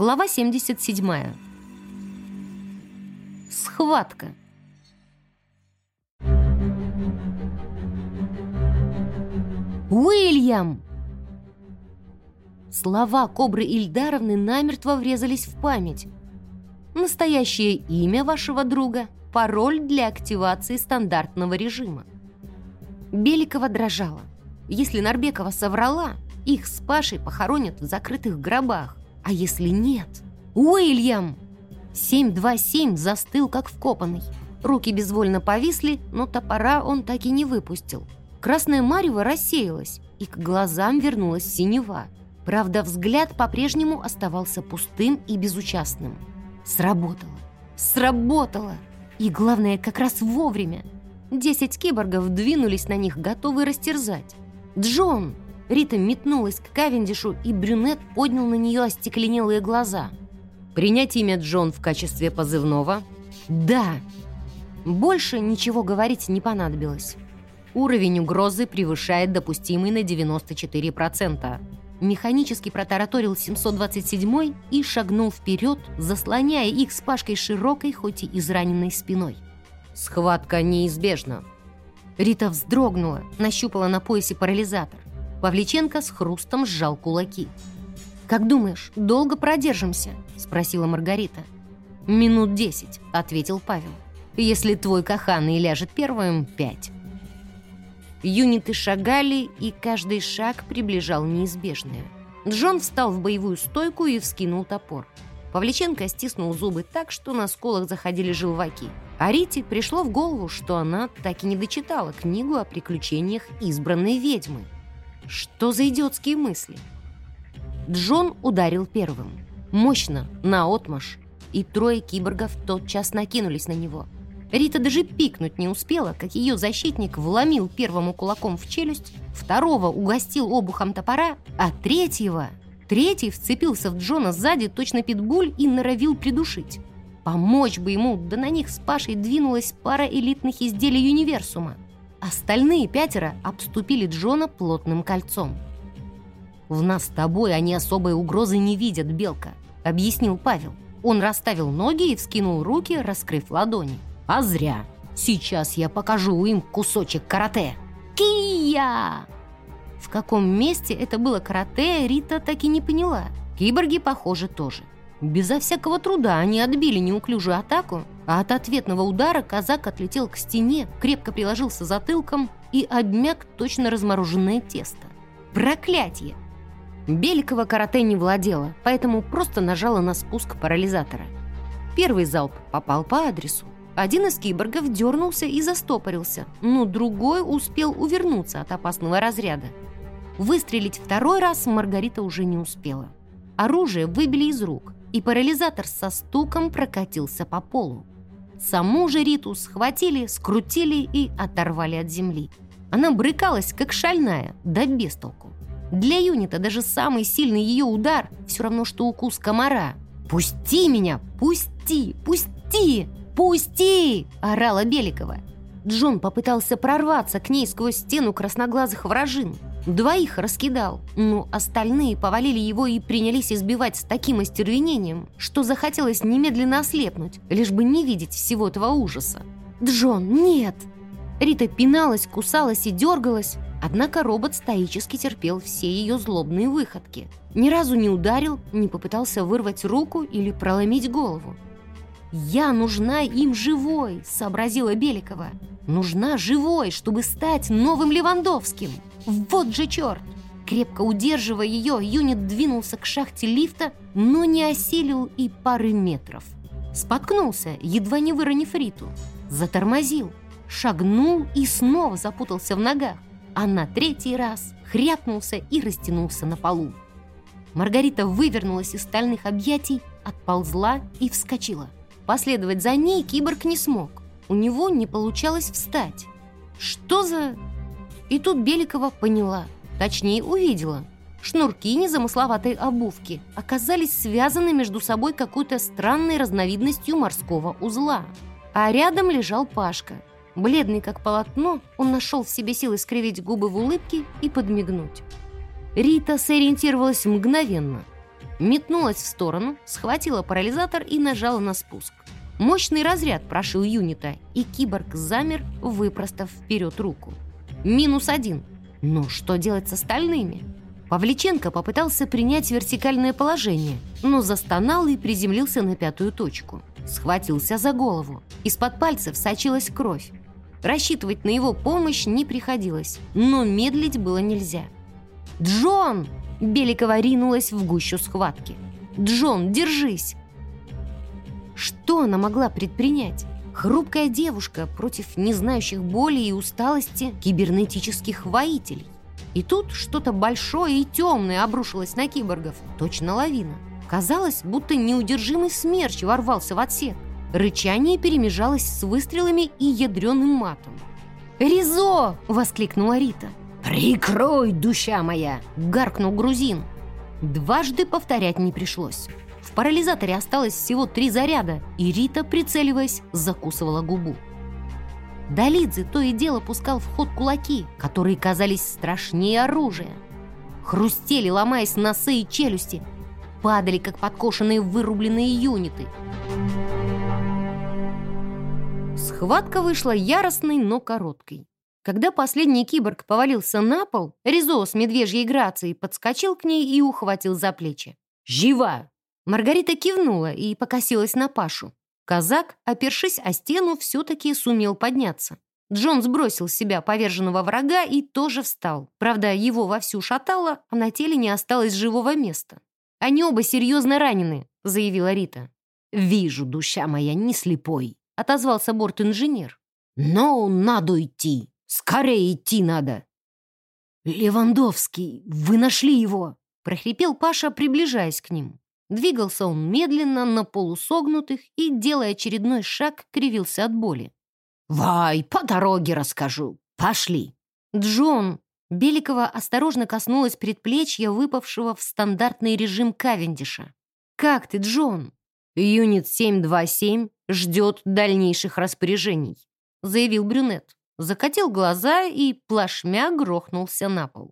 Глава 77. Схватка. «Уильям!» Слова Кобры Ильдаровны намертво врезались в память. Настоящее имя вашего друга, пароль для активации стандартного режима. Беликова дрожала. Если Нарбекова соврала, их с Пашей похоронят в закрытых гробах. А если нет? Уильям! 727 застыл, как вкопанный. Руки безвольно повисли, но топора он так и не выпустил. Красная марево рассеялась, и к глазам вернулась синева. Правда, взгляд по-прежнему оставался пустым и безучастным. Сработало. Сработало! И главное, как раз вовремя. Десять киборгов двинулись на них, готовые растерзать. «Джон!» Рита метнулась к Кавендишу, и брюнет поднял на нее остекленелые глаза. «Принять имя Джон в качестве позывного?» «Да!» Больше ничего говорить не понадобилось. Уровень угрозы превышает допустимый на 94%. Механически протараторил 727 и шагнул вперед, заслоняя их с Пашкой широкой, хоть и израненной спиной. «Схватка неизбежна!» Рита вздрогнула, нащупала на поясе парализатор. Павличенко с хрустом сжал кулаки. «Как думаешь, долго продержимся?» — спросила Маргарита. «Минут десять», — ответил Павел. «Если твой каханый ляжет первым, пять». Юниты шагали, и каждый шаг приближал неизбежное. Джон встал в боевую стойку и вскинул топор. Павличенко стиснул зубы так, что на сколах заходили желваки. А Рите пришло в голову, что она так и не дочитала книгу о приключениях избранной ведьмы. Что за идиотские мысли? Джон ударил первым. Мощно, наотмашь. И трое киборгов тотчас накинулись на него. Рита даже пикнуть не успела, как ее защитник вломил первому кулаком в челюсть, второго угостил обухом топора, а третьего... Третий вцепился в Джона сзади, точно питбуль, и норовил придушить. Помочь бы ему, да на них с Пашей двинулась пара элитных изделий универсума. Остальные пятеро обступили Джона плотным кольцом. «В нас с тобой они особой угрозы не видят, Белка», — объяснил Павел. Он расставил ноги и вскинул руки, раскрыв ладони. «А зря. Сейчас я покажу им кусочек карате». «Кия!» В каком месте это было карате, Рита так и не поняла. Киборги, похоже, тоже. Безо всякого труда они отбили неуклюжую атаку, а от ответного удара казак отлетел к стене, крепко приложился затылком и обмяк точно размороженное тесто. Проклятье! Беликова карате не владела, поэтому просто нажала на спуск парализатора. Первый залп попал по адресу. Один из киборгов дернулся и застопорился, но другой успел увернуться от опасного разряда. Выстрелить второй раз Маргарита уже не успела. Оружие выбили из рук, и парализатор со стуком прокатился по полу. Саму же Риту схватили, скрутили и оторвали от земли. Она брыкалась, как шальная, да без толку. Для юнита даже самый сильный ее удар все равно, что укус комара. «Пусти меня! Пусти! Пусти! Пусти!» – орала Беликова. Джон попытался прорваться к ней сквозь стену красноглазых вражин – Двоих раскидал, но остальные повалили его и принялись избивать с таким остервенением, что захотелось немедленно ослепнуть, лишь бы не видеть всего этого ужаса. «Джон, нет!» Рита пиналась, кусалась и дергалась, однако робот стоически терпел все ее злобные выходки. Ни разу не ударил, не попытался вырвать руку или проломить голову. «Я нужна им живой», — сообразила Беликова. «Нужна живой, чтобы стать новым Левандовским». Вот же черт! Крепко удерживая ее, юнит двинулся к шахте лифта, но не осилил и пары метров. Споткнулся, едва не выронив Риту. Затормозил, шагнул и снова запутался в ногах, а на третий раз хряпнулся и растянулся на полу. Маргарита вывернулась из стальных объятий, отползла и вскочила. Последовать за ней киборг не смог. У него не получалось встать. Что за... И тут Беликова поняла, точнее увидела. Шнурки незамысловатой обувки оказались связаны между собой какой-то странной разновидностью морского узла. А рядом лежал Пашка. Бледный как полотно, он нашел в себе силы скривить губы в улыбке и подмигнуть. Рита сориентировалась мгновенно. метнулась в сторону, схватила парализатор и нажала на спуск. Мощный разряд прошил юнита, и киборг замер, выпростав вперед руку. Минус один. Но что делать с остальными? Павличенко попытался принять вертикальное положение, но застонал и приземлился на пятую точку. Схватился за голову. Из-под пальцев сочилась кровь. Рассчитывать на его помощь не приходилось, но медлить было нельзя. «Джон!» – Беликова ринулась в гущу схватки. «Джон, держись!» Что она могла предпринять? Хрупкая девушка против не знающих боли и усталости кибернетических воителей. И тут что-то большое и темное обрушилось на киборгов, точно лавина. Казалось, будто неудержимый смерч ворвался в отсек. Рычание перемежалось с выстрелами и ядреным матом. «Ризо!» — воскликнула Рита. «Прикрой, душа моя!» — гаркнул грузин. Дважды повторять не пришлось. В парализаторе осталось всего три заряда, и Рита, прицеливаясь, закусывала губу. Долидзе то и дело пускал в ход кулаки, которые казались страшнее оружия. Хрустели, ломаясь носы и челюсти, падали, как подкошенные вырубленные юниты. Схватка вышла яростной, но короткой. Когда последний киборг повалился на пол, Ризо с медвежьей грацией подскочил к ней и ухватил за плечи. «Жива! Маргарита кивнула и покосилась на Пашу. Казак, опершись о стену, все-таки сумел подняться. Джон сбросил с себя поверженного врага и тоже встал. Правда, его вовсю шатало, а на теле не осталось живого места. «Они оба серьезно ранены», — заявила Рита. «Вижу, душа моя, не слепой», — отозвался борт-инженер. «Но надо идти. Скорее идти надо». «Левандовский, вы нашли его!» — прохрипел Паша, приближаясь к ним. Двигался он медленно, на полусогнутых, и, делая очередной шаг, кривился от боли. «Вай, по дороге расскажу. Пошли!» «Джон!» Беликова осторожно коснулась предплечья, выпавшего в стандартный режим Кавендиша. «Как ты, Джон?» «Юнит 727 ждет дальнейших распоряжений», заявил брюнет. Закатил глаза и плашмя грохнулся на пол.